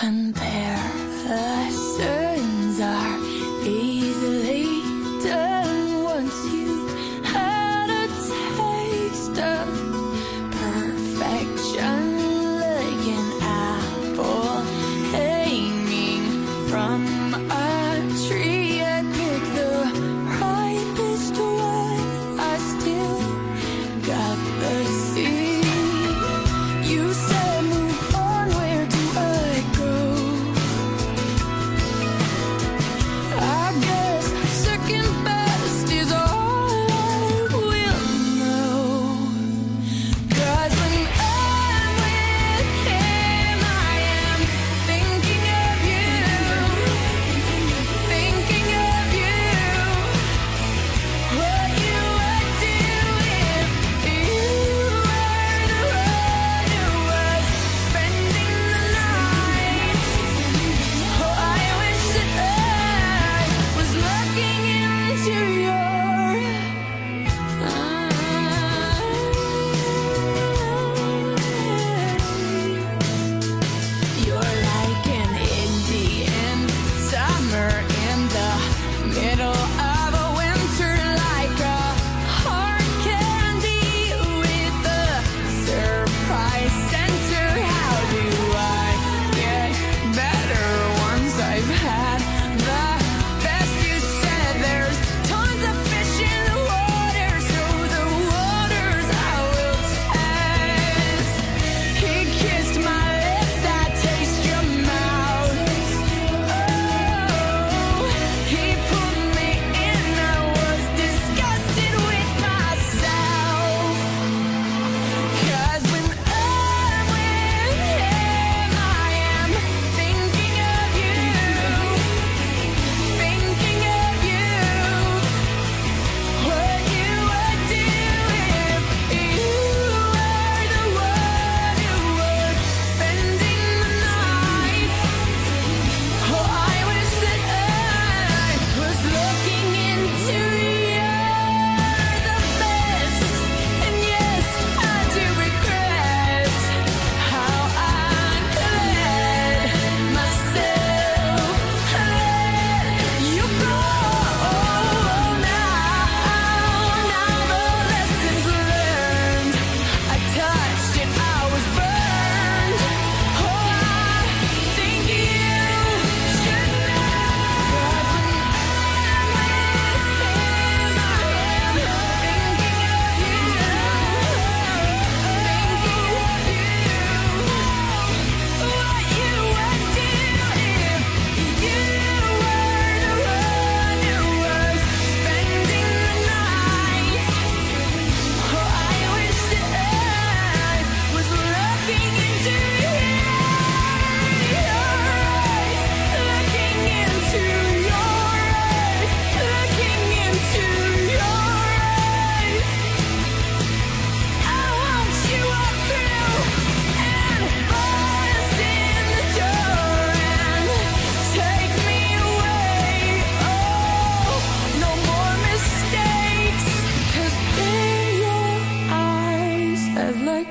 compare. Lessons are easily done once you had a taste of perfection, like an apple hanging from a tree. I pick the ripest one. I still got the seed. You said.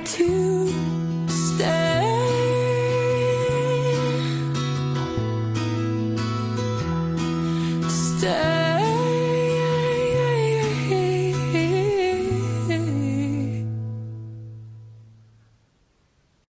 to